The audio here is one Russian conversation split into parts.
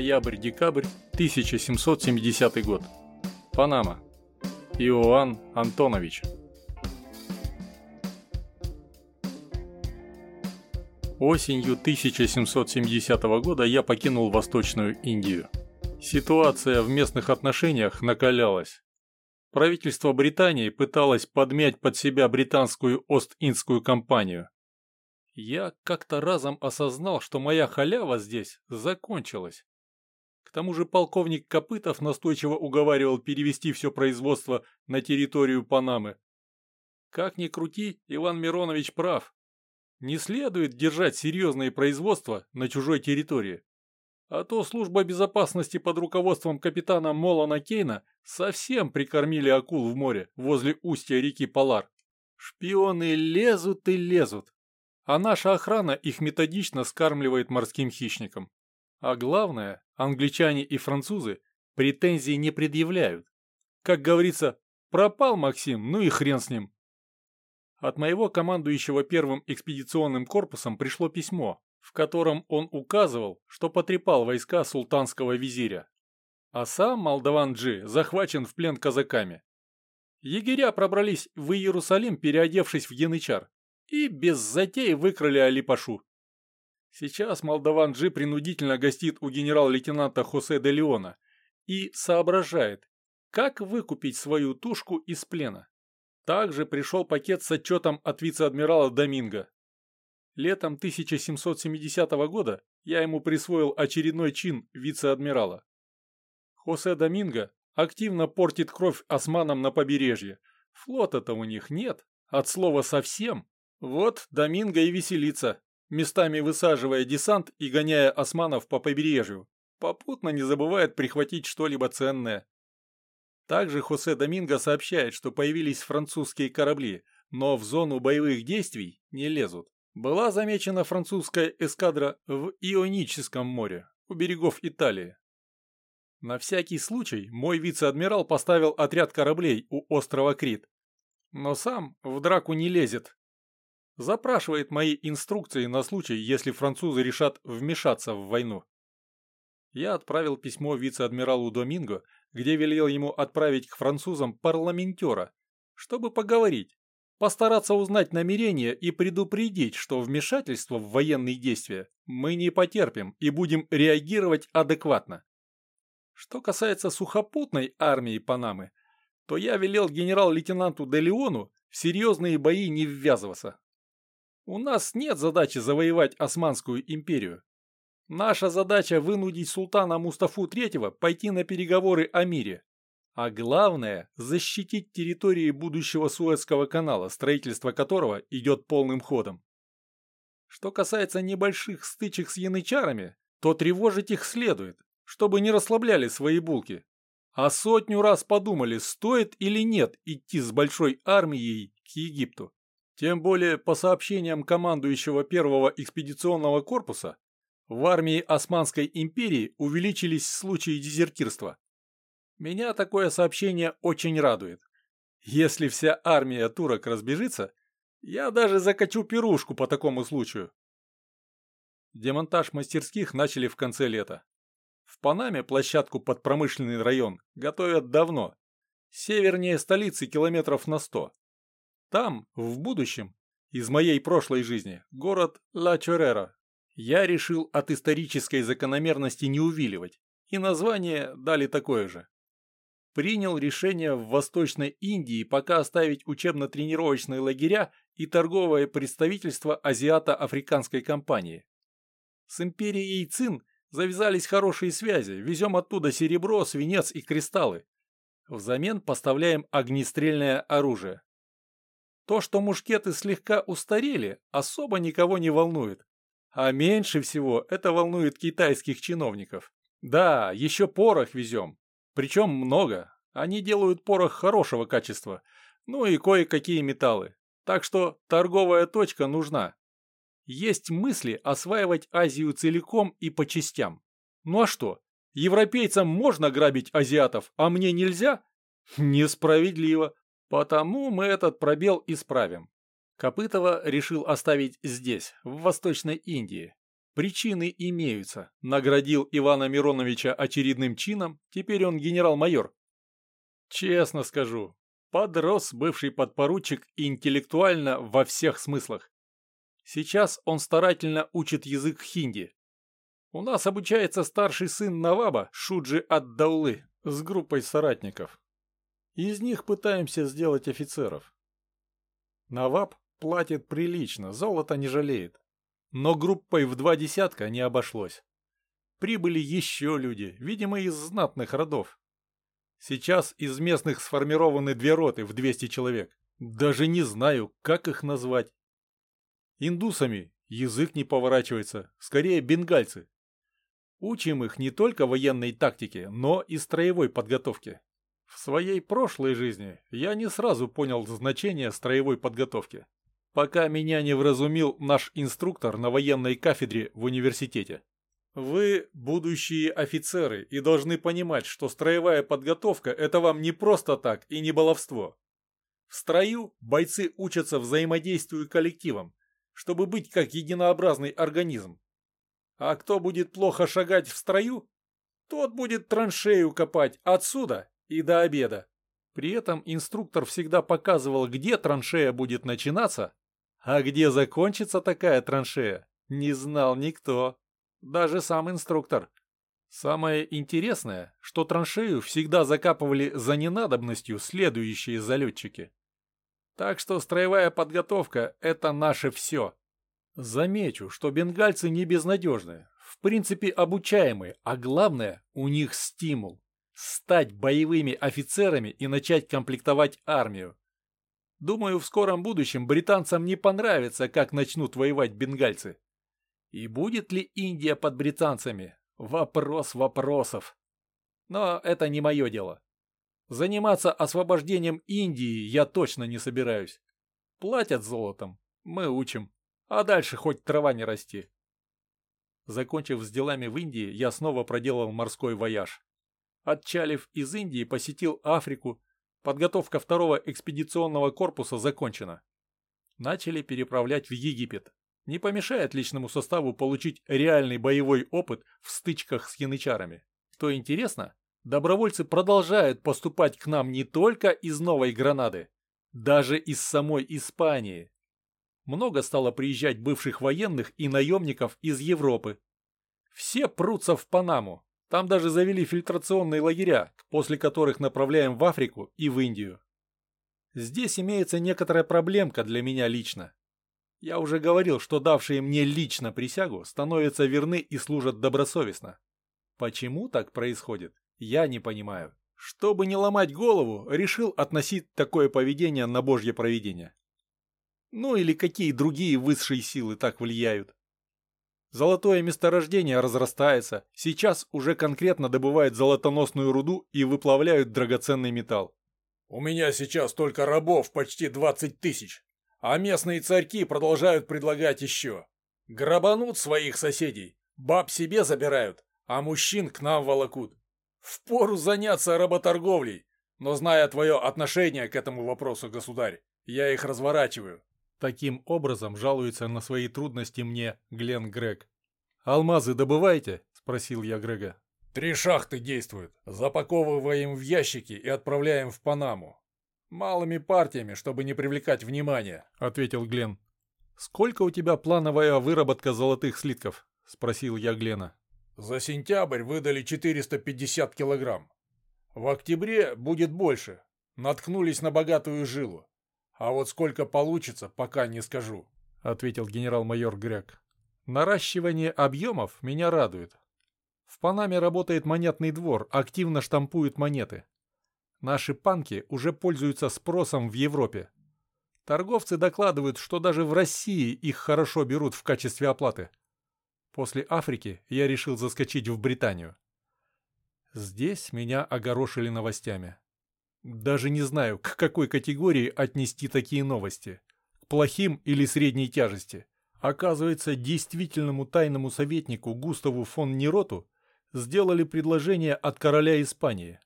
Ноябрь-декабрь 1770 год. Панама. Иоанн Антонович. Осенью 1770 года я покинул Восточную Индию. Ситуация в местных отношениях накалялась. Правительство Британии пыталось подмять под себя британскую Ост-Индскую компанию. Я как-то разом осознал, что моя халява здесь закончилась. К тому же полковник Копытов настойчиво уговаривал перевести все производство на территорию Панамы. Как ни крути, Иван Миронович прав. Не следует держать серьезные производства на чужой территории. А то служба безопасности под руководством капитана Молана Кейна совсем прикормили акул в море возле устья реки Полар. Шпионы лезут и лезут, а наша охрана их методично скармливает морским хищникам. А главное, англичане и французы претензий не предъявляют. Как говорится, пропал Максим, ну и хрен с ним. От моего командующего первым экспедиционным корпусом пришло письмо, в котором он указывал, что потрепал войска султанского визиря. А сам Молдаван-Джи захвачен в плен казаками. Егеря пробрались в Иерусалим, переодевшись в янычар, и без затей выкрали Алипашу. Сейчас Молдаван-Джи принудительно гостит у генерал-лейтенанта Хосе де Леона и соображает, как выкупить свою тушку из плена. Также пришел пакет с отчетом от вице-адмирала Доминго. Летом 1770 года я ему присвоил очередной чин вице-адмирала. Хосе Доминго активно портит кровь османам на побережье. Флота-то у них нет, от слова совсем. Вот Доминго и веселится, местами высаживая десант и гоняя османов по побережью. Попутно не забывает прихватить что-либо ценное. Также Хосе Доминго сообщает, что появились французские корабли, но в зону боевых действий не лезут. Была замечена французская эскадра в Ионическом море, у берегов Италии. На всякий случай мой вице-адмирал поставил отряд кораблей у острова Крит. Но сам в драку не лезет. Запрашивает мои инструкции на случай, если французы решат вмешаться в войну. Я отправил письмо вице-адмиралу Доминго где велел ему отправить к французам парламентера, чтобы поговорить, постараться узнать намерения и предупредить, что вмешательство в военные действия мы не потерпим и будем реагировать адекватно. Что касается сухопутной армии Панамы, то я велел генерал-лейтенанту де Леону в серьезные бои не ввязываться. У нас нет задачи завоевать Османскую империю. Наша задача вынудить султана Мустафу III пойти на переговоры о мире. А главное – защитить территории будущего Суэцкого канала, строительство которого идет полным ходом. Что касается небольших стычек с янычарами, то тревожить их следует, чтобы не расслабляли свои булки. А сотню раз подумали, стоит или нет идти с большой армией к Египту. Тем более, по сообщениям командующего первого экспедиционного корпуса, в армии Османской империи увеличились случаи дезертирства. Меня такое сообщение очень радует. Если вся армия турок разбежится, я даже закачу пирушку по такому случаю. Демонтаж мастерских начали в конце лета. В Панаме площадку под промышленный район готовят давно. Севернее столицы километров на сто. Там, в будущем, из моей прошлой жизни, город Ла Чорера, я решил от исторической закономерности не увиливать, и название дали такое же. Принял решение в Восточной Индии пока оставить учебно-тренировочные лагеря и торговое представительство Азиато-Африканской компании. С империей Цин завязались хорошие связи, везем оттуда серебро, свинец и кристаллы. Взамен поставляем огнестрельное оружие. То, что мушкеты слегка устарели, особо никого не волнует. А меньше всего это волнует китайских чиновников. Да, еще порох везем. Причем много. Они делают порох хорошего качества. Ну и кое-какие металлы. Так что торговая точка нужна. Есть мысли осваивать Азию целиком и по частям. Ну а что? Европейцам можно грабить азиатов, а мне нельзя? Несправедливо. Потому мы этот пробел исправим. Копытова решил оставить здесь, в Восточной Индии. Причины имеются. Наградил Ивана Мироновича очередным чином, теперь он генерал-майор. Честно скажу, подрос бывший подпоручик интеллектуально во всех смыслах. Сейчас он старательно учит язык хинди. У нас обучается старший сын Наваба Шуджи Ад-Даулы с группой соратников. Из них пытаемся сделать офицеров. Наваб платит прилично, золото не жалеет. Но группой в два десятка не обошлось. Прибыли еще люди, видимо, из знатных родов. Сейчас из местных сформированы две роты в 200 человек. Даже не знаю, как их назвать. Индусами язык не поворачивается, скорее бенгальцы. Учим их не только военной тактике, но и строевой подготовке. В своей прошлой жизни я не сразу понял значение строевой подготовки, пока меня не вразумил наш инструктор на военной кафедре в университете. Вы будущие офицеры и должны понимать, что строевая подготовка – это вам не просто так и не баловство. В строю бойцы учатся взаимодействию коллективом, чтобы быть как единообразный организм. А кто будет плохо шагать в строю, тот будет траншею копать отсюда и до обеда. При этом инструктор всегда показывал, где траншея будет начинаться, а где закончится такая траншея, не знал никто, даже сам инструктор. Самое интересное, что траншею всегда закапывали за ненадобностью следующие залетчики. Так что строевая подготовка – это наше все. Замечу, что бенгальцы не безнадежны, в принципе обучаемые, а главное, у них стимул стать боевыми офицерами и начать комплектовать армию. Думаю, в скором будущем британцам не понравится, как начнут воевать бенгальцы. И будет ли Индия под британцами? Вопрос вопросов. Но это не мое дело. Заниматься освобождением Индии я точно не собираюсь. Платят золотом, мы учим, а дальше хоть трава не расти. Закончив с делами в Индии, я снова проделал морской вояж. Отчалив из Индии, посетил Африку. Подготовка второго экспедиционного корпуса закончена. Начали переправлять в Египет. Не помешает личному составу получить реальный боевой опыт в стычках с янычарами. Что интересно, добровольцы продолжают поступать к нам не только из Новой Гранады, даже из самой Испании. Много стало приезжать бывших военных и наемников из Европы. Все прутся в Панаму, там даже завели фильтрационные лагеря, после которых направляем в Африку и в Индию. Здесь имеется некоторая проблемка для меня лично. Я уже говорил, что давшие мне лично присягу становятся верны и служат добросовестно. Почему так происходит, я не понимаю. Чтобы не ломать голову, решил относить такое поведение на божье провидение. Ну или какие другие высшие силы так влияют. Золотое месторождение разрастается, сейчас уже конкретно добывают золотоносную руду и выплавляют драгоценный металл. У меня сейчас только рабов почти 20 тысяч, а местные царьки продолжают предлагать еще. Грабанут своих соседей, баб себе забирают, а мужчин к нам волокут. Впору заняться работорговлей, но зная твое отношение к этому вопросу, государь, я их разворачиваю. Таким образом жалуется на свои трудности мне Глен Грег. «Алмазы добываете?» – спросил я Грега. «Три шахты действуют. Запаковываем в ящики и отправляем в Панаму. Малыми партиями, чтобы не привлекать внимания», – ответил Глен. «Сколько у тебя плановая выработка золотых слитков?» – спросил я Глена. «За сентябрь выдали 450 килограмм. В октябре будет больше. Наткнулись на богатую жилу. А вот сколько получится, пока не скажу», — ответил генерал-майор Грек. «Наращивание объемов меня радует. В Панаме работает монетный двор, активно штампуют монеты. Наши панки уже пользуются спросом в Европе. Торговцы докладывают, что даже в России их хорошо берут в качестве оплаты. После Африки я решил заскочить в Британию. Здесь меня огорошили новостями. Даже не знаю, к какой категории отнести такие новости. К плохим или средней тяжести. Оказывается, действительному тайному советнику Густаву фон Нероту сделали предложение от короля Испании.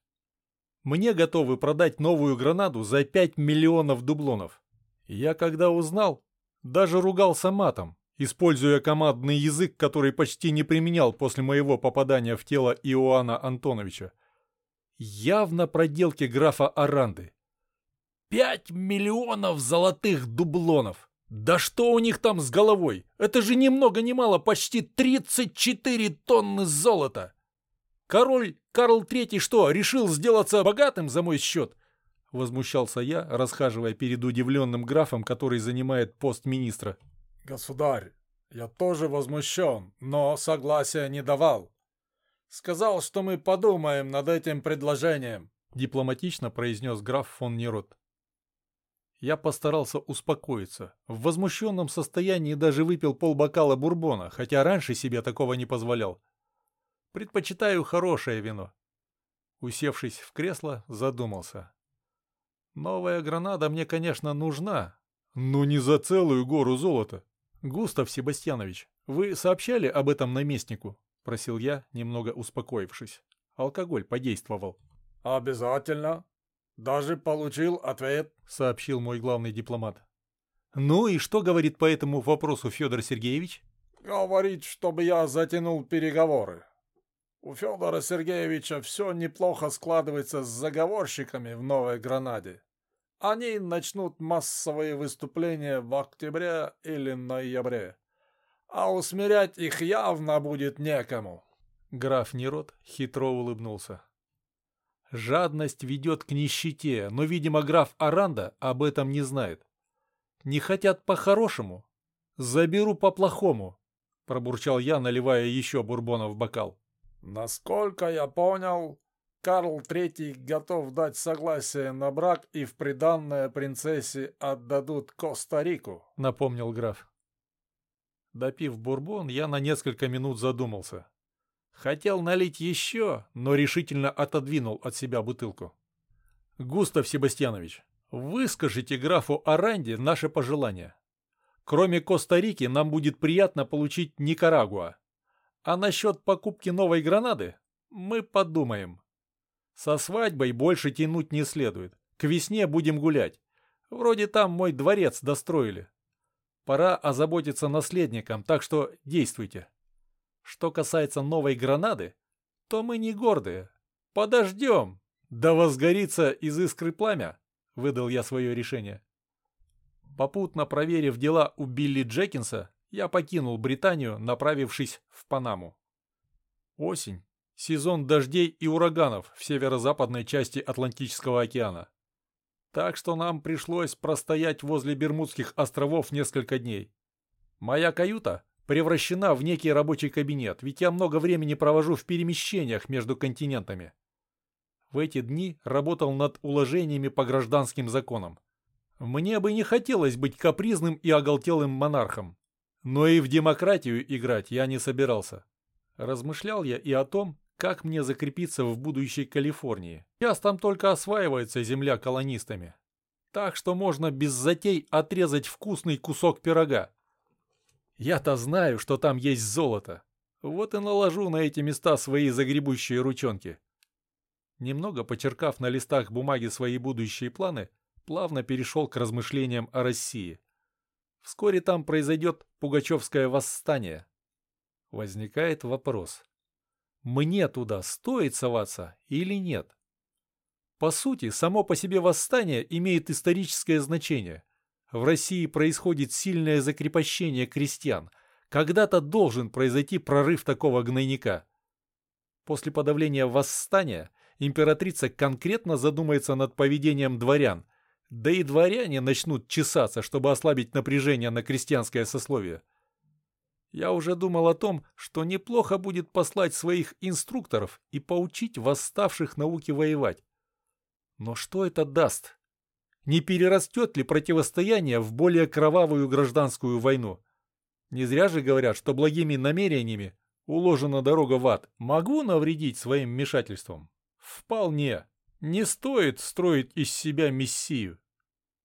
Мне готовы продать новую гранаду за 5 миллионов дублонов. Я когда узнал, даже ругался матом. используя командный язык, который почти не применял после моего попадания в тело Иоанна Антоновича. Явно проделки графа Аранды. Пять миллионов золотых дублонов! Да что у них там с головой? Это же ни много ни мало почти 34 тонны золота! Король Карл III что, решил сделаться богатым за мой счет? Возмущался я, расхаживая перед удивленным графом, который занимает пост министра. Государь, я тоже возмущен, но согласия не давал. Сказал, что мы подумаем над этим предложением. Дипломатично произнес граф фон Нерот. Я постарался успокоиться. В возмущенном состоянии даже выпил полбокала бурбона, хотя раньше себе такого не позволял. Предпочитаю хорошее вино. Усевшись в кресло, задумался. Новая гранада мне, конечно, нужна, но не за целую гору золота. Густав Себастьянович, вы сообщали об этом наместнику? Просил я, немного успокоившись. Алкоголь подействовал. Обязательно. Даже получил ответ, сообщил мой главный дипломат. Ну и что говорит по этому вопросу Федор Сергеевич? Говорит, чтобы я затянул переговоры. У Федора Сергеевича все неплохо складывается с заговорщиками в Новой Гранаде. Они начнут массовые выступления в октябре или ноябре. А усмирять их явно будет некому. Граф Нерот хитро улыбнулся. Жадность ведет к нищете, но, видимо, граф Аранда об этом не знает. Не хотят по-хорошему. Заберу по-плохому, пробурчал я, наливая еще бурбона в бокал. Насколько я понял, Карл III готов дать согласие на брак и в приданное принцессе отдадут Коста-Рику, напомнил граф. Допив бурбон, я на несколько минут задумался. Хотел налить еще, но решительно отодвинул от себя бутылку. «Густав Себастьянович, выскажите графу Аранде наше пожелание. Кроме Коста-Рики нам будет приятно получить Никарагуа. А насчет покупки новой гранады мы подумаем. Со свадьбой больше тянуть не следует. К весне будем гулять. Вроде там мой дворец достроили. Пора озаботиться наследником, так что действуйте. Что касается новой гранады, то мы не гордые. Подождем. Да возгорится из искры пламя, выдал я свое решение. Попутно проверив дела у Билли Джекинса, я покинул Британию, направившись в Панаму. Осень. Сезон дождей и ураганов в северо-западной части Атлантического океана. Так что нам пришлось простоять возле Бермудских островов несколько дней. Моя каюта превращена в некий рабочий кабинет, ведь я много времени провожу в перемещениях между континентами. В эти дни работал над уложениями по гражданским законам. Мне бы не хотелось быть капризным и оголтелым монархом, но и в демократию играть я не собирался. Размышлял я и о том, как мне закрепиться в будущей Калифорнии. Сейчас там только осваивается земля колонистами. Так что можно без затей отрезать вкусный кусок пирога. Я-то знаю, что там есть золото. Вот и наложу на эти места свои загребущие ручонки. Немного почеркав на листах бумаги свои будущие планы, плавно перешел к размышлениям о России. Вскоре там произойдет Пугачевское восстание. Возникает вопрос. Мне туда стоит соваться или нет? По сути, само по себе восстание имеет историческое значение. В России происходит сильное закрепощение крестьян. Когда-то должен произойти прорыв такого гнойника. После подавления восстания императрица конкретно задумается над поведением дворян, да и дворяне начнут чесаться, чтобы ослабить напряжение на крестьянское сословие. Я уже думал о том, что неплохо будет послать своих инструкторов и поучить восставших науке воевать. Но что это даст? Не перерастет ли противостояние в более кровавую гражданскую войну? Не зря же говорят, что благими намерениями уложена дорога в ад. Могу навредить своим вмешательством? Вполне. Не стоит строить из себя мессию.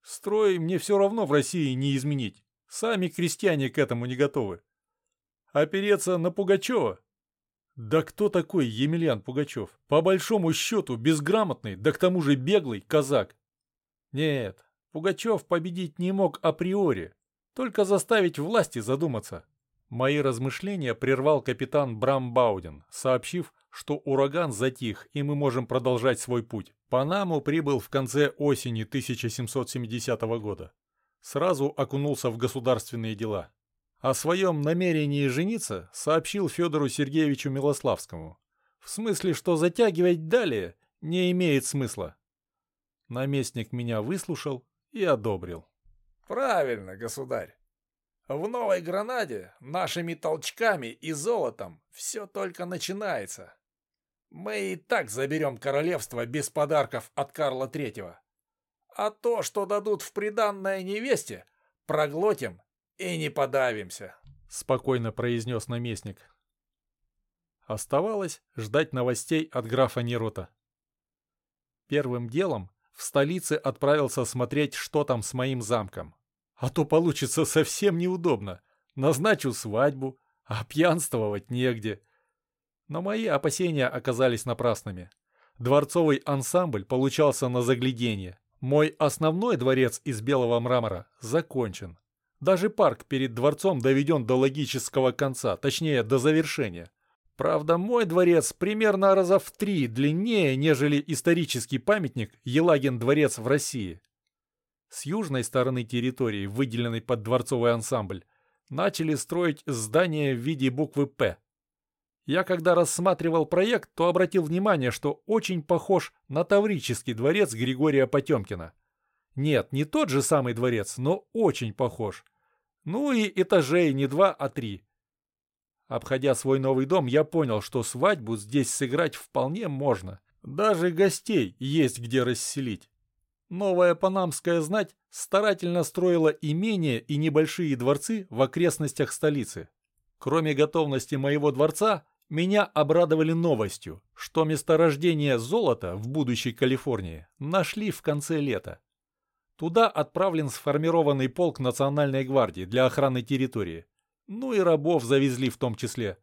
Строй мне все равно в России не изменить. Сами крестьяне к этому не готовы. Опереться на Пугачева? Да кто такой Емельян Пугачев? По большому счету безграмотный, да к тому же беглый казак. Нет, Пугачев победить не мог априори. Только заставить власти задуматься. Мои размышления прервал капитан Брам Бауден, сообщив, что ураган затих, и мы можем продолжать свой путь. Панаму прибыл в конце осени 1770 года. Сразу окунулся в государственные дела. О своем намерении жениться сообщил Федору Сергеевичу Милославскому. В смысле, что затягивать далее не имеет смысла. Наместник меня выслушал и одобрил. Правильно, государь. В Новой Гранаде нашими толчками и золотом все только начинается. Мы и так заберем королевство без подарков от Карла Третьего. А то, что дадут в приданное невесте, проглотим и не подавимся», — спокойно произнес наместник. Оставалось ждать новостей от графа Нерота. Первым делом в столице отправился смотреть, что там с моим замком. А то получится совсем неудобно. Назначу свадьбу, а пьянствовать негде. Но мои опасения оказались напрасными. Дворцовый ансамбль получался на загляденье. Мой основной дворец из белого мрамора закончен. Даже парк перед дворцом доведен до логического конца, точнее, до завершения. Правда, мой дворец примерно раза в три длиннее, нежели исторический памятник Елагин дворец в России. С южной стороны территории, выделенной под дворцовый ансамбль, начали строить здание в виде буквы «П». Я когда рассматривал проект, то обратил внимание, что очень похож на Таврический дворец Григория Потемкина. Нет, не тот же самый дворец, но очень похож. Ну и этажей не два, а три. Обходя свой новый дом, я понял, что свадьбу здесь сыграть вполне можно. Даже гостей есть где расселить. Новая панамская знать старательно строила имения и небольшие дворцы в окрестностях столицы. Кроме готовности моего дворца, меня обрадовали новостью, что месторождение золота в будущей Калифорнии нашли в конце лета. Туда отправлен сформированный полк Национальной гвардии для охраны территории. Ну и рабов завезли в том числе.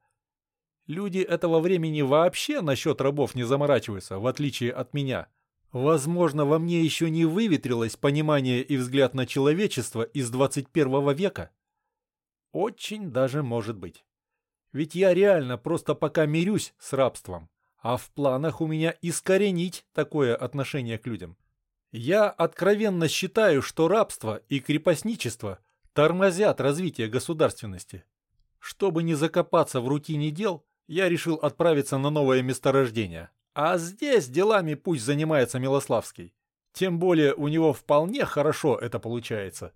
Люди этого времени вообще насчет рабов не заморачиваются, в отличие от меня. Возможно, во мне еще не выветрилось понимание и взгляд на человечество из 21 века. Очень даже может быть. Ведь я реально просто пока мирюсь с рабством, а в планах у меня искоренить такое отношение к людям. Я откровенно считаю, что рабство и крепостничество тормозят развитие государственности. Чтобы не закопаться в рутине дел, я решил отправиться на новое месторождение. А здесь делами пусть занимается Милославский. Тем более у него вполне хорошо это получается.